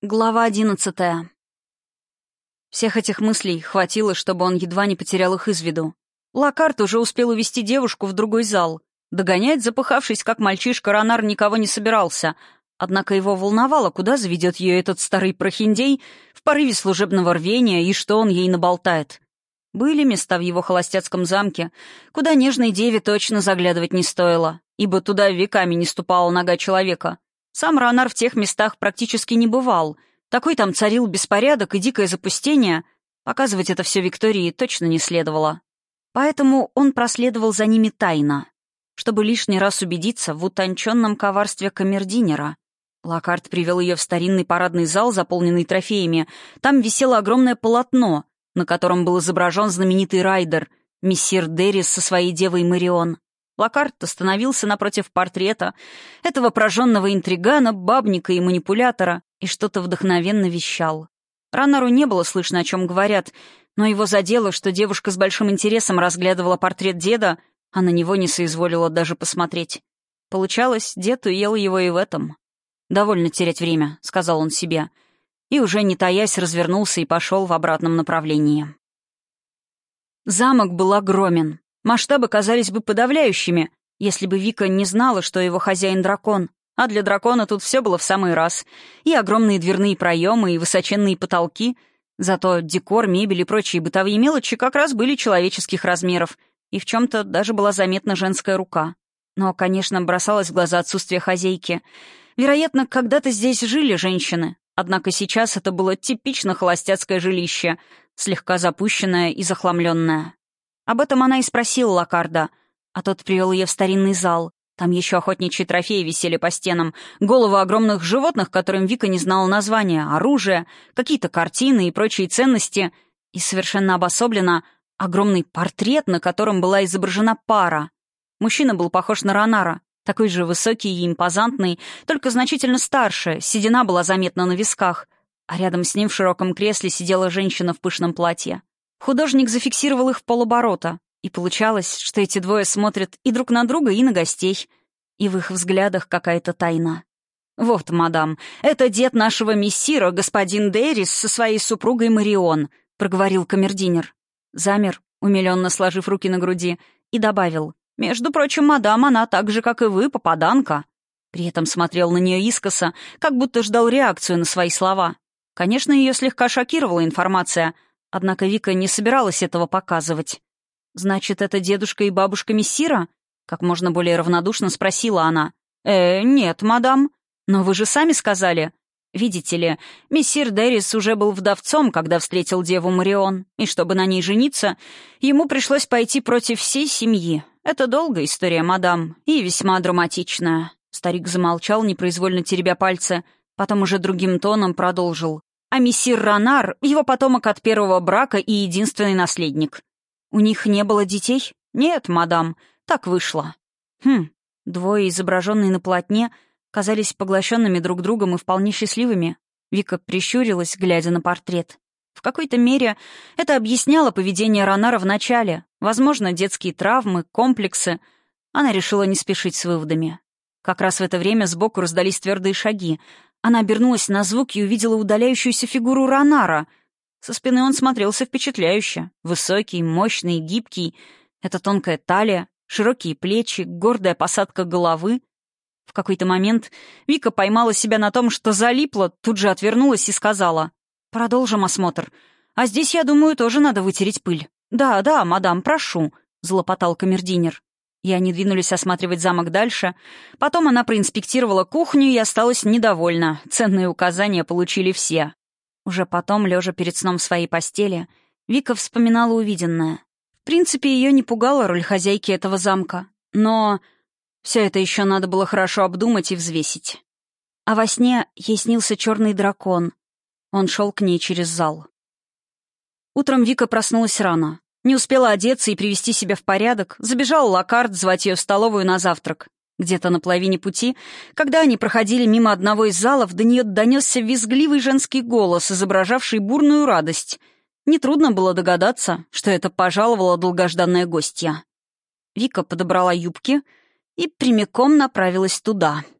Глава одиннадцатая. Всех этих мыслей хватило, чтобы он едва не потерял их из виду. Лакарт уже успел увести девушку в другой зал. Догонять, запыхавшись, как мальчишка, Ронар никого не собирался. Однако его волновало, куда заведет ее этот старый прохиндей в порыве служебного рвения и что он ей наболтает. Были места в его холостяцком замке, куда нежной деве точно заглядывать не стоило, ибо туда веками не ступала нога человека — сам Ронар в тех местах практически не бывал. Такой там царил беспорядок и дикое запустение. Показывать это все Виктории точно не следовало. Поэтому он проследовал за ними тайно, чтобы лишний раз убедиться в утонченном коварстве камердинера. Локарт привел ее в старинный парадный зал, заполненный трофеями. Там висело огромное полотно, на котором был изображен знаменитый райдер, мессир Деррис со своей девой Марион. Локарт остановился напротив портрета этого прожженного интригана, бабника и манипулятора и что-то вдохновенно вещал. Раннеру не было слышно, о чем говорят, но его задело, что девушка с большим интересом разглядывала портрет деда, а на него не соизволила даже посмотреть. Получалось, дед уел его и в этом. «Довольно терять время», — сказал он себе. И уже не таясь, развернулся и пошел в обратном направлении. Замок был огромен. Масштабы казались бы подавляющими, если бы Вика не знала, что его хозяин дракон. А для дракона тут все было в самый раз. И огромные дверные проемы, и высоченные потолки. Зато декор, мебель и прочие бытовые мелочи как раз были человеческих размеров. И в чем-то даже была заметна женская рука. Но, конечно, бросалось в глаза отсутствие хозяйки. Вероятно, когда-то здесь жили женщины. Однако сейчас это было типично холостяцкое жилище, слегка запущенное и захламленное. Об этом она и спросила Лакарда, а тот привел ее в старинный зал. Там еще охотничьи трофеи висели по стенам, головы огромных животных, которым Вика не знала названия, оружие, какие-то картины и прочие ценности, и совершенно обособленно огромный портрет, на котором была изображена пара. Мужчина был похож на Ронара, такой же высокий и импозантный, только значительно старше, седина была заметна на висках, а рядом с ним в широком кресле сидела женщина в пышном платье. Художник зафиксировал их в полоборота, и получалось, что эти двое смотрят и друг на друга, и на гостей, и в их взглядах какая-то тайна. «Вот, мадам, это дед нашего мессира, господин Деррис, со своей супругой Марион», — проговорил камердинер. Замер, умиленно сложив руки на груди, и добавил. «Между прочим, мадам, она так же, как и вы, попаданка». При этом смотрел на нее искоса, как будто ждал реакцию на свои слова. Конечно, ее слегка шокировала информация — Однако Вика не собиралась этого показывать. «Значит, это дедушка и бабушка Мессира?» Как можно более равнодушно спросила она. «Э, нет, мадам. Но вы же сами сказали. Видите ли, мессир Деррис уже был вдовцом, когда встретил деву Марион, и чтобы на ней жениться, ему пришлось пойти против всей семьи. Это долгая история, мадам, и весьма драматичная». Старик замолчал, непроизвольно теребя пальцы, потом уже другим тоном продолжил. А мессир Ронар — его потомок от первого брака и единственный наследник. У них не было детей? Нет, мадам, так вышло. Хм, двое, изображенные на полотне, казались поглощенными друг другом и вполне счастливыми. Вика прищурилась, глядя на портрет. В какой-то мере это объясняло поведение Ронара в начале. Возможно, детские травмы, комплексы. Она решила не спешить с выводами. Как раз в это время сбоку раздались твердые шаги, она обернулась на звук и увидела удаляющуюся фигуру Ронара. Со спины он смотрелся впечатляюще. Высокий, мощный, гибкий. Это тонкая талия, широкие плечи, гордая посадка головы. В какой-то момент Вика поймала себя на том, что залипла, тут же отвернулась и сказала. «Продолжим осмотр. А здесь, я думаю, тоже надо вытереть пыль». «Да, да, мадам, прошу», — злопотал камердинер. И они двинулись осматривать замок дальше. Потом она проинспектировала кухню и осталась недовольна. Ценные указания получили все. Уже потом, лежа перед сном в своей постели, Вика вспоминала увиденное. В принципе, ее не пугала роль хозяйки этого замка. Но все это еще надо было хорошо обдумать и взвесить. А во сне ей снился черный дракон. Он шел к ней через зал. Утром Вика проснулась рано. Не успела одеться и привести себя в порядок, забежал Локард звать ее в столовую на завтрак. Где-то на половине пути, когда они проходили мимо одного из залов, до нее донесся визгливый женский голос, изображавший бурную радость. Нетрудно было догадаться, что это пожаловала долгожданная гостья. Вика подобрала юбки и прямиком направилась туда —